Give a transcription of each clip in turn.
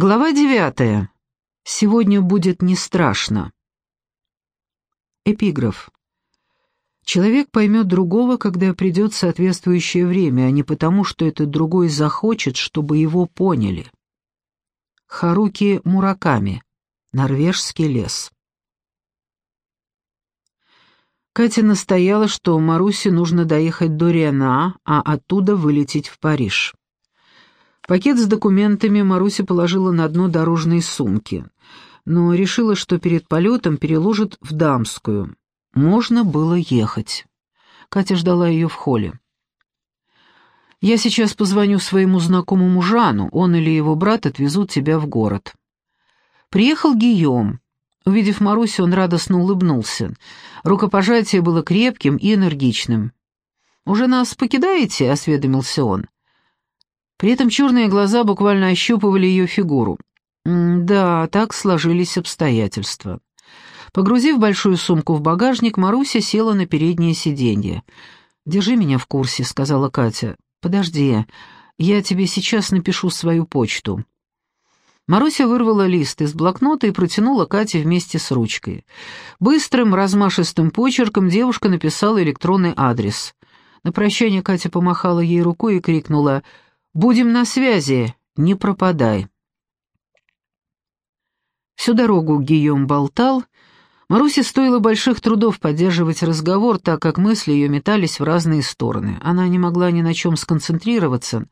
Глава девятая. Сегодня будет не страшно. Эпиграф. Человек поймет другого, когда придет соответствующее время, а не потому, что этот другой захочет, чтобы его поняли. Харуки Мураками. Норвежский лес. Катя настояла, что Марусе нужно доехать до Риана, а оттуда вылететь в Париж. Пакет с документами Маруся положила на дно дорожной сумки, но решила, что перед полетом переложит в дамскую. Можно было ехать. Катя ждала ее в холле. «Я сейчас позвоню своему знакомому Жану, он или его брат отвезут тебя в город». Приехал Гийом. Увидев Марусю, он радостно улыбнулся. Рукопожатие было крепким и энергичным. «Уже нас покидаете?» — осведомился он. При этом черные глаза буквально ощупывали ее фигуру. Да, так сложились обстоятельства. Погрузив большую сумку в багажник, Маруся села на переднее сиденье. «Держи меня в курсе», — сказала Катя. «Подожди, я тебе сейчас напишу свою почту». Маруся вырвала лист из блокнота и протянула Кате вместе с ручкой. Быстрым, размашистым почерком девушка написала электронный адрес. На прощание Катя помахала ей рукой и крикнула «Связь». Будем на связи, не пропадай. Всю дорогу Гийом болтал. Марусе стоило больших трудов поддерживать разговор, так как мысли ее метались в разные стороны. Она не могла ни на чем сконцентрироваться,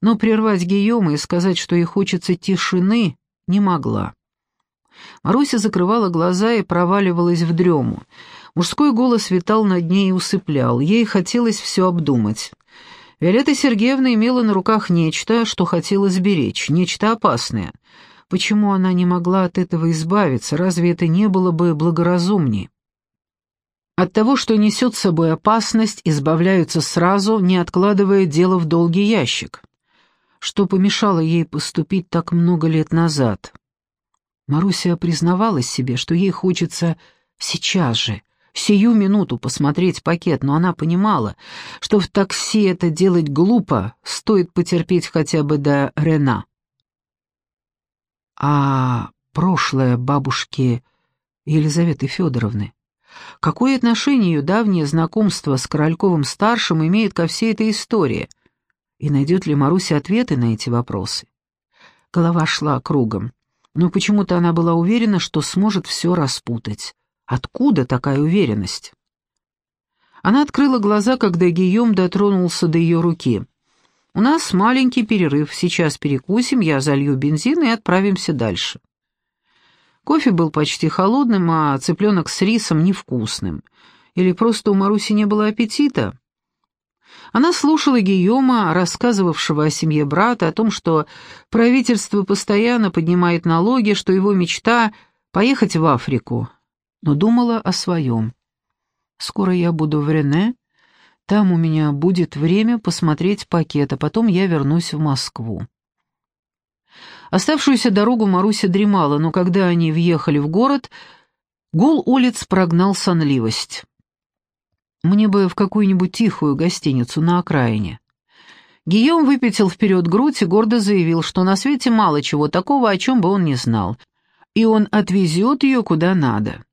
но прервать Гийома и сказать, что ей хочется тишины, не могла. Маруся закрывала глаза и проваливалась в дрему. Мужской голос витал над ней и усыплял. Ей хотелось все обдумать. Виолетта Сергеевна имела на руках нечто, что хотела сберечь, нечто опасное. Почему она не могла от этого избавиться? Разве это не было бы благоразумнее? От того, что несет с собой опасность, избавляются сразу, не откладывая дело в долгий ящик. Что помешало ей поступить так много лет назад? Маруся признавалась себе, что ей хочется сейчас же, сию минуту посмотреть пакет, но она понимала, что в такси это делать глупо, стоит потерпеть хотя бы до Рена. А прошлое бабушки Елизаветы Федоровны? Какое отношение ее давнее знакомство с Корольковым-старшим имеет ко всей этой истории? И найдет ли Маруся ответы на эти вопросы? Голова шла кругом, но почему-то она была уверена, что сможет все распутать. Откуда такая уверенность? Она открыла глаза, когда Гийом дотронулся до ее руки. «У нас маленький перерыв. Сейчас перекусим, я залью бензин и отправимся дальше». Кофе был почти холодным, а цыпленок с рисом невкусным. Или просто у Маруси не было аппетита? Она слушала Гийома, рассказывавшего о семье брата, о том, что правительство постоянно поднимает налоги, что его мечта — поехать в Африку, но думала о своем. «Скоро я буду в Рене, там у меня будет время посмотреть пакет, а потом я вернусь в Москву». Оставшуюся дорогу Маруся дремала, но когда они въехали в город, гул улиц прогнал сонливость. «Мне бы в какую-нибудь тихую гостиницу на окраине». Гийом выпятил вперед грудь и гордо заявил, что на свете мало чего такого, о чем бы он не знал, и он отвезет ее куда надо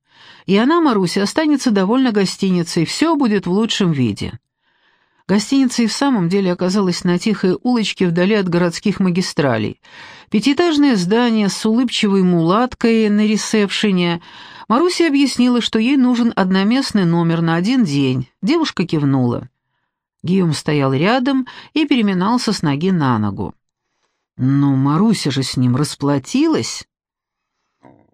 и она, Маруся, останется довольна гостиницей, все будет в лучшем виде. Гостиница и в самом деле оказалась на тихой улочке вдали от городских магистралей. Пятиэтажное здание с улыбчивой мулаткой на ресепшене. Маруся объяснила, что ей нужен одноместный номер на один день. Девушка кивнула. Гийом стоял рядом и переминался с ноги на ногу. «Ну, Маруся же с ним расплатилась».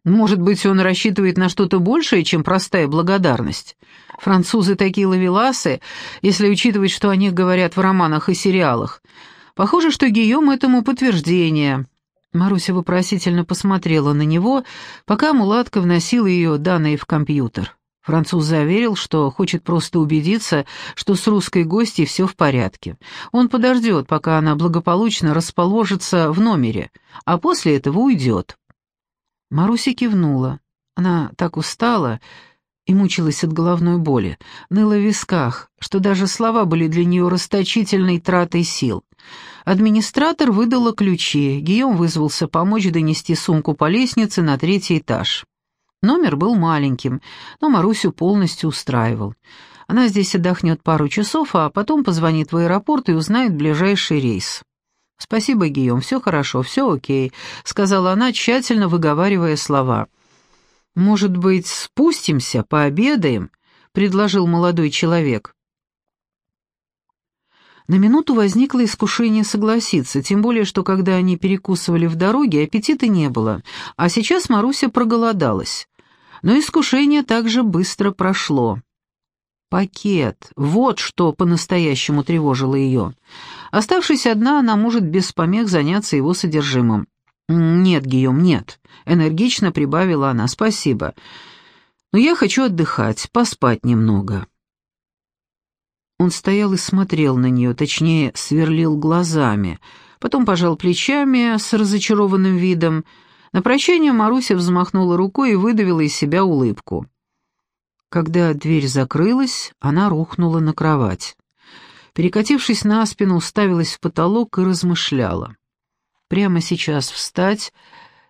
Может быть, он рассчитывает на что-то большее, чем простая благодарность. Французы такие ловеласы, если учитывать, что о них говорят в романах и сериалах. Похоже, что Гийом этому подтверждение. Маруся вопросительно посмотрела на него, пока мулатка вносила ее данные в компьютер. Француз заверил, что хочет просто убедиться, что с русской гостьей все в порядке. Он подождет, пока она благополучно расположится в номере, а после этого уйдет. Маруся кивнула. Она так устала и мучилась от головной боли, ныла в висках, что даже слова были для нее расточительной тратой сил. Администратор выдала ключи, Гийом вызвался помочь донести сумку по лестнице на третий этаж. Номер был маленьким, но Марусю полностью устраивал. Она здесь отдохнет пару часов, а потом позвонит в аэропорт и узнает ближайший рейс. «Спасибо, Гийом, все хорошо, все окей», — сказала она, тщательно выговаривая слова. «Может быть, спустимся, пообедаем?» — предложил молодой человек. На минуту возникло искушение согласиться, тем более, что когда они перекусывали в дороге, аппетита не было, а сейчас Маруся проголодалась. Но искушение также быстро прошло. Пакет — вот что по-настоящему тревожило ее. Оставшись одна, она может без помех заняться его содержимым. «Нет, Гийом, нет», — энергично прибавила она, — «спасибо. Но я хочу отдыхать, поспать немного». Он стоял и смотрел на нее, точнее, сверлил глазами, потом пожал плечами с разочарованным видом. На прощание Маруся взмахнула рукой и выдавила из себя улыбку. Когда дверь закрылась, она рухнула на кровать. Перекатившись на спину, уставилась в потолок и размышляла. Прямо сейчас встать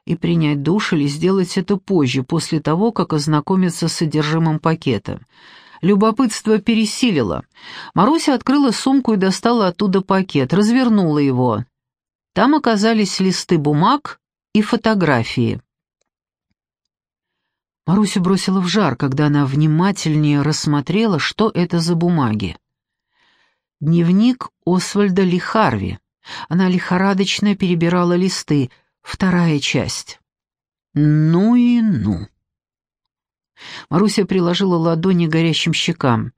и принять душ или сделать это позже, после того, как ознакомиться с содержимым пакета — Любопытство пересилило. Маруся открыла сумку и достала оттуда пакет, развернула его. Там оказались листы бумаг и фотографии. Маруся бросила в жар, когда она внимательнее рассмотрела, что это за бумаги. Дневник Освальда Лихарви. Она лихорадочно перебирала листы. Вторая часть. Ну и ну. Маруся приложила ладони к горящим щекам.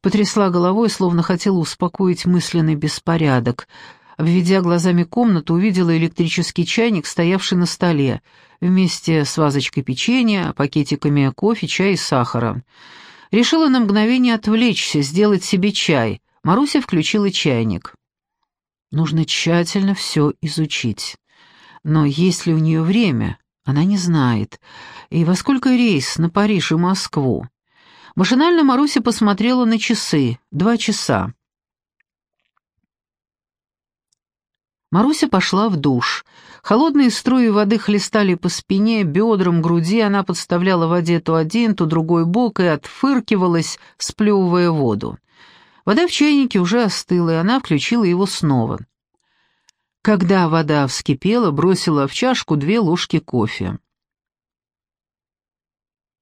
Потрясла головой, словно хотела успокоить мысленный беспорядок. Обведя глазами комнату, увидела электрический чайник, стоявший на столе, вместе с вазочкой печенья, пакетиками кофе, чая и сахара. Решила на мгновение отвлечься, сделать себе чай. Маруся включила чайник. Нужно тщательно все изучить. Но есть ли у нее время? Она не знает. И во сколько рейс на Париж и Москву? Машинально Маруся посмотрела на часы. Два часа. Маруся пошла в душ. Холодные струи воды хлестали по спине, бедрам, груди, она подставляла воде то один, то другой бок и отфыркивалась, сплевывая воду. Вода в чайнике уже остыла, и она включила его снова. Когда вода вскипела, бросила в чашку две ложки кофе.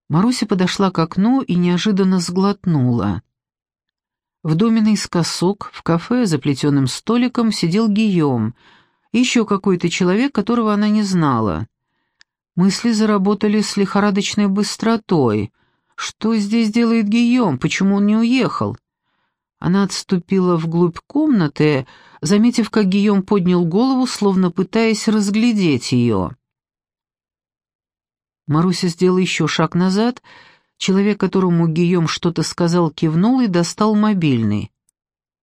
Маруся подошла к окну и неожиданно сглотнула. В доме наискосок, в кафе за плетеным столиком, сидел Гийом, еще какой-то человек, которого она не знала. Мысли заработали с лихорадочной быстротой. Что здесь делает Гийом? Почему он не уехал? Она отступила вглубь комнаты, заметив, как Гийом поднял голову, словно пытаясь разглядеть ее. Маруся сделала еще шаг назад. Человек, которому Гийом что-то сказал, кивнул и достал мобильный.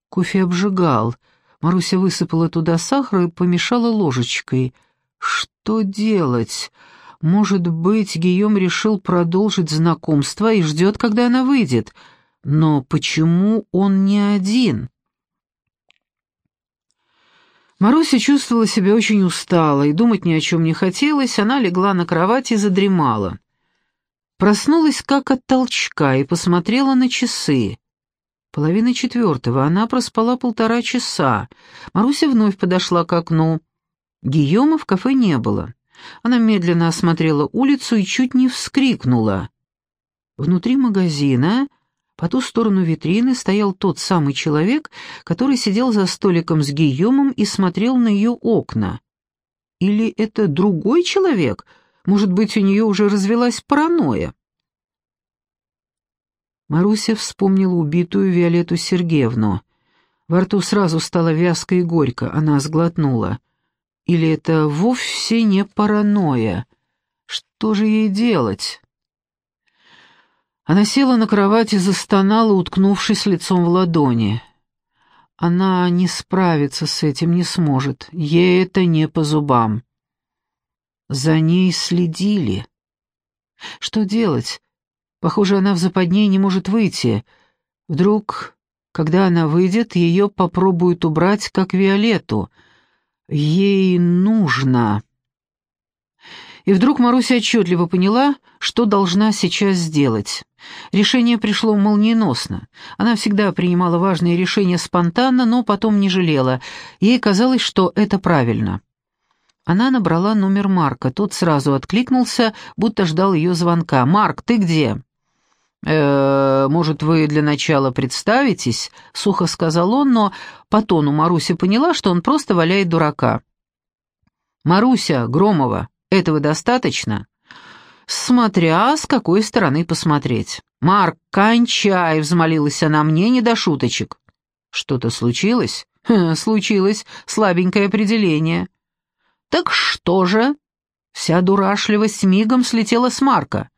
Кофе обжигал. Маруся высыпала туда сахар и помешала ложечкой. Что делать? Может быть, Гийом решил продолжить знакомство и ждет, когда она выйдет — но почему он не один? Маруся чувствовала себя очень усталой, думать ни о чем не хотелось, она легла на кровать и задремала. Проснулась как от толчка и посмотрела на часы. Половина четвертого, она проспала полтора часа. Маруся вновь подошла к окну. Гийома в кафе не было. Она медленно осмотрела улицу и чуть не вскрикнула. Внутри магазина по ту сторону витрины стоял тот самый человек, который сидел за столиком с Гийомом и смотрел на ее окна. Или это другой человек? Может быть, у нее уже развелась паранойя? Маруся вспомнила убитую Виолетту Сергеевну. Во рту сразу стало вязко и горько, она сглотнула. Или это вовсе не паранойя? Что же ей делать? Она села на кровать и застонала, уткнувшись лицом в ладони. Она не справится с этим, не сможет. Ей это не по зубам. За ней следили. Что делать? Похоже, она в западне не может выйти. Вдруг, когда она выйдет, ее попробуют убрать, как Виолетту — Ей нужно. И вдруг Маруся отчетливо поняла, что должна сейчас сделать. Решение пришло молниеносно. Она всегда принимала важные решения спонтанно, но потом не жалела. Ей казалось, что это правильно. Она набрала номер Марка. Тот сразу откликнулся, будто ждал ее звонка. «Марк, ты где?» «Э, «Может, вы для начала представитесь?» — сухо сказал он, но по тону Маруся поняла, что он просто валяет дурака. «Маруся, Громова, этого достаточно?» «Смотря с какой стороны посмотреть». «Марк, кончай!» — взмолилась она, — «мне не до шуточек». «Что-то случилось?» «Случилось. Слабенькое определение». «Так что же?» Вся дурашливость мигом слетела с Марка.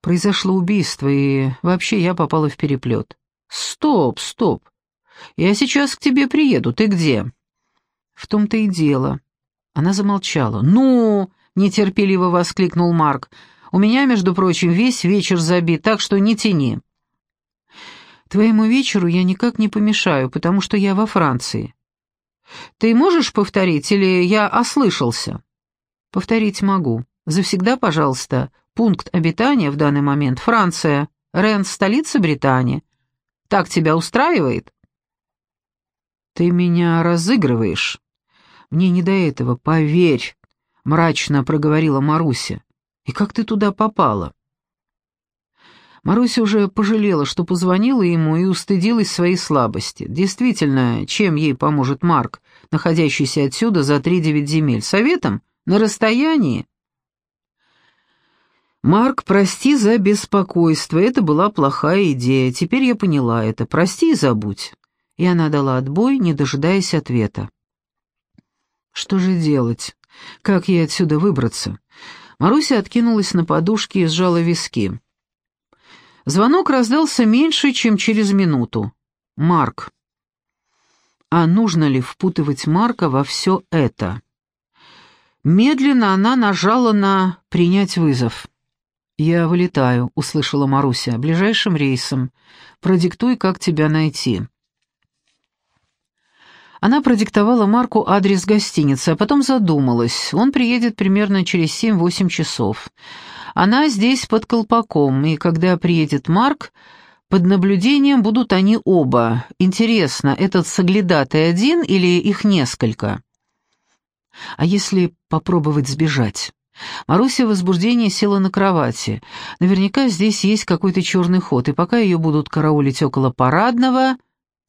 Произошло убийство, и вообще я попала в переплет. «Стоп, стоп. Я сейчас к тебе приеду. Ты где?» «В том-то и дело». Она замолчала. «Ну!» — нетерпеливо воскликнул Марк. «У меня, между прочим, весь вечер забит, так что не тяни». «Твоему вечеру я никак не помешаю, потому что я во Франции. Ты можешь повторить, или я ослышался?» «Повторить могу. Завсегда, пожалуйста, пункт обитания в данный момент Франция, Рен, столица Британии. Так тебя устраивает?» «Ты меня разыгрываешь. Мне не до этого, поверь», — мрачно проговорила Маруся. «И как ты туда попала?» Маруся уже пожалела, что позвонила ему и устыдилась своей слабости. Действительно, чем ей поможет Марк, находящийся отсюда за три-девять земель? Советом? На расстоянии? «Марк, прости за беспокойство, это была плохая идея, теперь я поняла это, прости и забудь». И она дала отбой, не дожидаясь ответа. «Что же делать? Как ей отсюда выбраться?» Маруся откинулась на подушке и сжала виски. Звонок раздался меньше, чем через минуту. Марк. А нужно ли впутывать Марка во все это? Медленно она нажала на «принять вызов». «Я вылетаю», — услышала Маруся, — «ближайшим рейсом. Продиктуй, как тебя найти». Она продиктовала Марку адрес гостиницы, а потом задумалась. Он приедет примерно через семь-восемь часов. Она здесь под колпаком, и когда приедет Марк, под наблюдением будут они оба. Интересно, этот соглядатый один или их несколько? А если попробовать сбежать? Маруся в возбуждении села на кровати. Наверняка здесь есть какой-то черный ход, и пока ее будут караулить около парадного,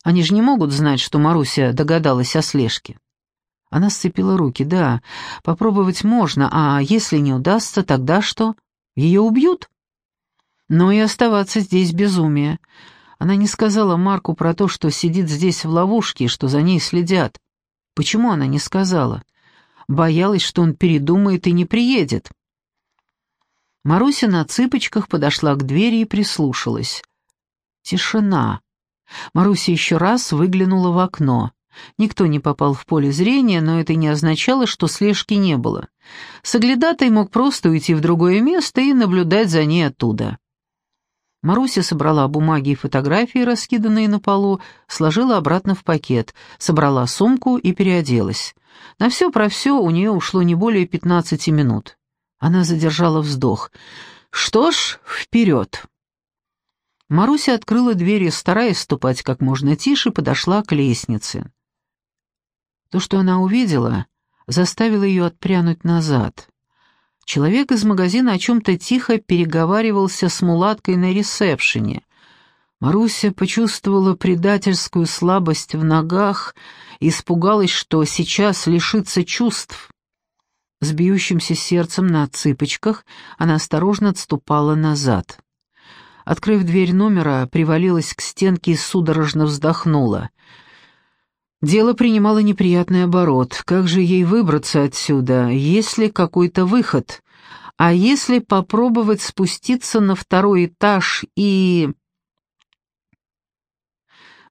они же не могут знать, что Маруся догадалась о слежке. Она сцепила руки. Да, попробовать можно, а если не удастся, тогда что? Ее убьют? Но и оставаться здесь безумие. Она не сказала Марку про то, что сидит здесь в ловушке и что за ней следят. Почему она не сказала? Боялась, что он передумает и не приедет. Маруся на цыпочках подошла к двери и прислушалась. Тишина. Маруся еще раз выглянула в окно. Никто не попал в поле зрения, но это не означало, что слежки не было. Соглядатай мог просто уйти в другое место и наблюдать за ней оттуда. Маруся собрала бумаги и фотографии, раскиданные на полу, сложила обратно в пакет, собрала сумку и переоделась. На все про все у нее ушло не более пятнадцати минут. Она задержала вздох. «Что ж, вперед!» Маруся открыла дверь и, стараясь ступать как можно тише, подошла к лестнице. То, что она увидела, заставило ее отпрянуть назад. Человек из магазина о чем-то тихо переговаривался с мулаткой на ресепшене. Маруся почувствовала предательскую слабость в ногах и испугалась, что сейчас лишится чувств. С бьющимся сердцем на цыпочках она осторожно отступала назад. Открыв дверь номера, привалилась к стенке и судорожно вздохнула — Дело принимало неприятный оборот. Как же ей выбраться отсюда? Есть ли какой-то выход? А если попробовать спуститься на второй этаж и...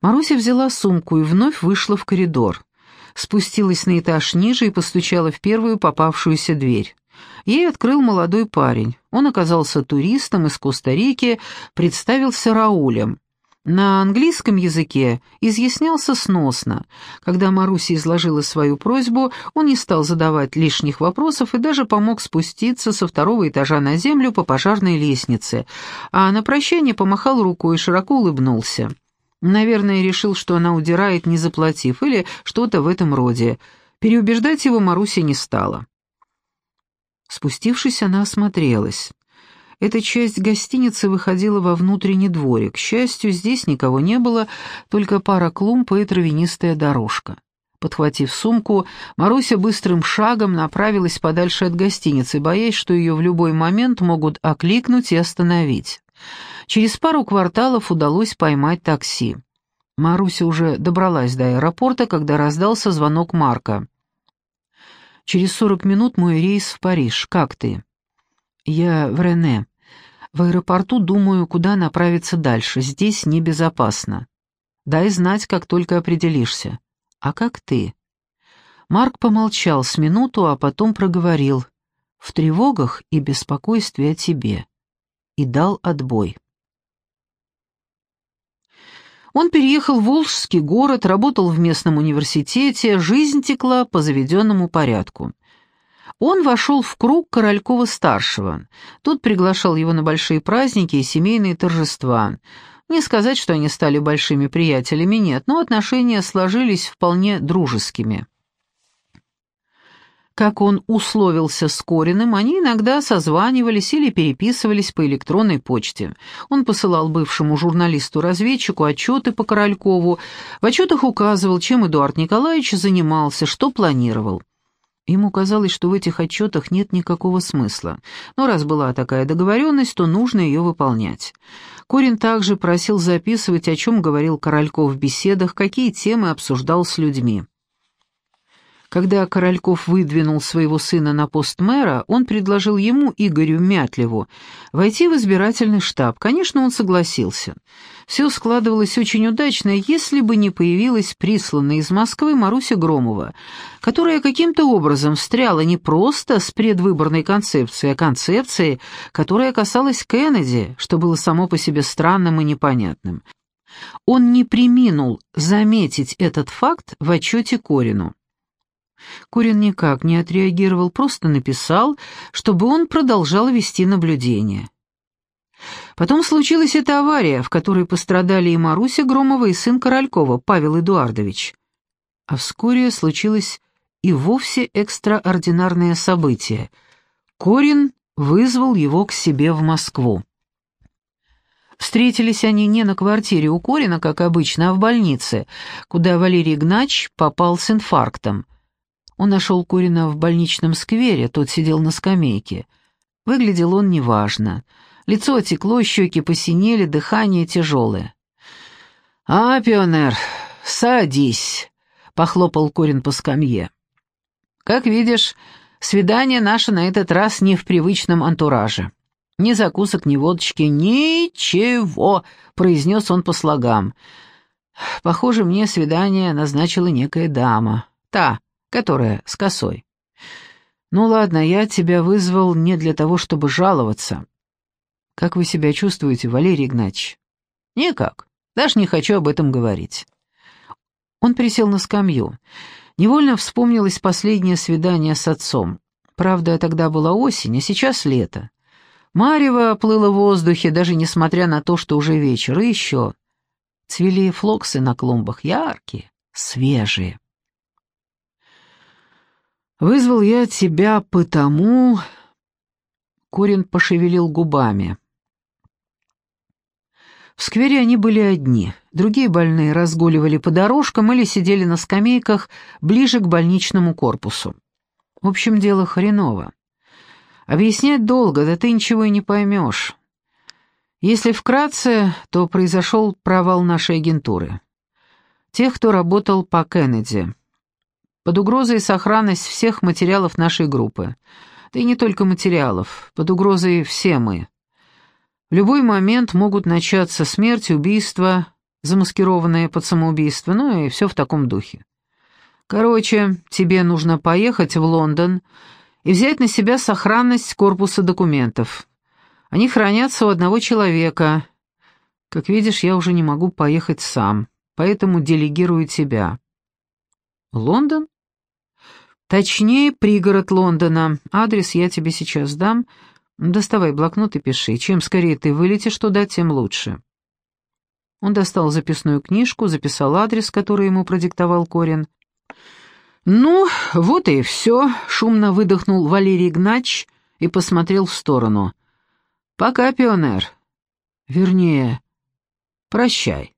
Маруся взяла сумку и вновь вышла в коридор. Спустилась на этаж ниже и постучала в первую попавшуюся дверь. Ей открыл молодой парень. Он оказался туристом из Коста-Рики, представился Раулем. На английском языке изъяснялся сносно. Когда Маруся изложила свою просьбу, он не стал задавать лишних вопросов и даже помог спуститься со второго этажа на землю по пожарной лестнице, а на прощание помахал рукой и широко улыбнулся. Наверное, решил, что она удирает, не заплатив, или что-то в этом роде. Переубеждать его Маруся не стала. Спустившись, она осмотрелась. Эта часть гостиницы выходила во внутренний дворик. К счастью, здесь никого не было, только пара клумб и травянистая дорожка. Подхватив сумку, Маруся быстрым шагом направилась подальше от гостиницы, боясь, что ее в любой момент могут окликнуть и остановить. Через пару кварталов удалось поймать такси. Маруся уже добралась до аэропорта, когда раздался звонок Марка. «Через сорок минут мой рейс в Париж. Как ты?» «Я в Рене. В аэропорту думаю, куда направиться дальше. Здесь небезопасно. Дай знать, как только определишься. А как ты?» Марк помолчал с минуту, а потом проговорил. «В тревогах и беспокойстве о тебе». И дал отбой. Он переехал в Волжский город, работал в местном университете, жизнь текла по заведенному порядку. Он вошел в круг Королькова-старшего. Тот приглашал его на большие праздники и семейные торжества. Не сказать, что они стали большими приятелями, нет, но отношения сложились вполне дружескими. Как он условился с Кориным, они иногда созванивались или переписывались по электронной почте. Он посылал бывшему журналисту-разведчику отчеты по Королькову, в отчетах указывал, чем Эдуард Николаевич занимался, что планировал. Ему казалось, что в этих отчетах нет никакого смысла, но раз была такая договоренность, то нужно ее выполнять. Корин также просил записывать, о чем говорил Корольков в беседах, какие темы обсуждал с людьми. Когда Корольков выдвинул своего сына на пост мэра, он предложил ему, Игорю Мятлеву, войти в избирательный штаб. Конечно, он согласился. Все складывалось очень удачно, если бы не появилась присланная из Москвы Маруся Громова, которая каким-то образом встряла не просто с предвыборной концепцией, а концепцией, которая касалась Кеннеди, что было само по себе странным и непонятным. Он не приминул заметить этот факт в отчете Корину. Курин никак не отреагировал, просто написал, чтобы он продолжал вести наблюдение. Потом случилась эта авария, в которой пострадали и Маруся Громова, и сын Королькова, Павел Эдуардович. А вскоре случилось и вовсе экстраординарное событие. Корин вызвал его к себе в Москву. Встретились они не на квартире у Корина, как обычно, а в больнице, куда Валерий Гнач попал с инфарктом — он нашел Курина в больничном сквере, тот сидел на скамейке. Выглядел он неважно. Лицо отекло, щеки посинели, дыхание тяжелое. «А, пионер, садись», — похлопал Корин по скамье. «Как видишь, свидание наше на этот раз не в привычном антураже. Ни закусок, ни водочки, ничего», — произнес он по слогам. «Похоже, мне свидание назначила некая дама. Та, которая с косой. Ну ладно, я тебя вызвал не для того, чтобы жаловаться. Как вы себя чувствуете, Валерий Игнатьевич? Никак, даже не хочу об этом говорить. Он присел на скамью. Невольно вспомнилось последнее свидание с отцом. Правда, тогда была осень, а сейчас лето. Марево плыло в воздухе, даже несмотря на то, что уже вечер, и еще. Цвели флоксы на клумбах, яркие, свежие. Вызвал я тебя потому...» Корин пошевелил губами. В сквере они были одни. Другие больные разгуливали по дорожкам или сидели на скамейках ближе к больничному корпусу. В общем, дело хреново. Объяснять долго, да ты ничего и не поймешь. Если вкратце, то произошел провал нашей агентуры. Тех, кто работал по Кеннеди. Под угрозой сохранность всех материалов нашей группы. Да и не только материалов, под угрозой все мы. В любой момент могут начаться смерть, убийство, замаскированное под самоубийство, ну и все в таком духе. Короче, тебе нужно поехать в Лондон и взять на себя сохранность корпуса документов. Они хранятся у одного человека. Как видишь, я уже не могу поехать сам, поэтому делегирую тебя». «Лондон?» «Точнее, пригород Лондона. Адрес я тебе сейчас дам. Доставай блокнот и пиши. Чем скорее ты вылетишь туда, тем лучше». Он достал записную книжку, записал адрес, который ему продиктовал Корин. «Ну, вот и все», — шумно выдохнул Валерий Гнач и посмотрел в сторону. «Пока, пионер. Вернее, прощай».